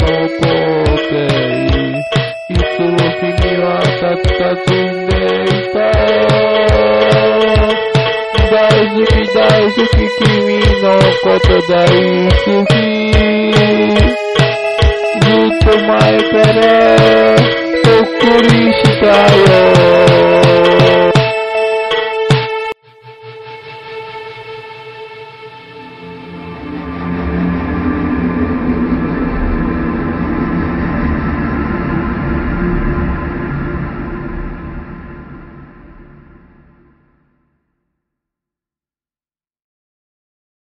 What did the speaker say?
no kotei Itsu o kimi wa tatta tsundei ta yo Daizuki daizuki kimi no koto daizuki Zutto mai kare Tokuri shita yo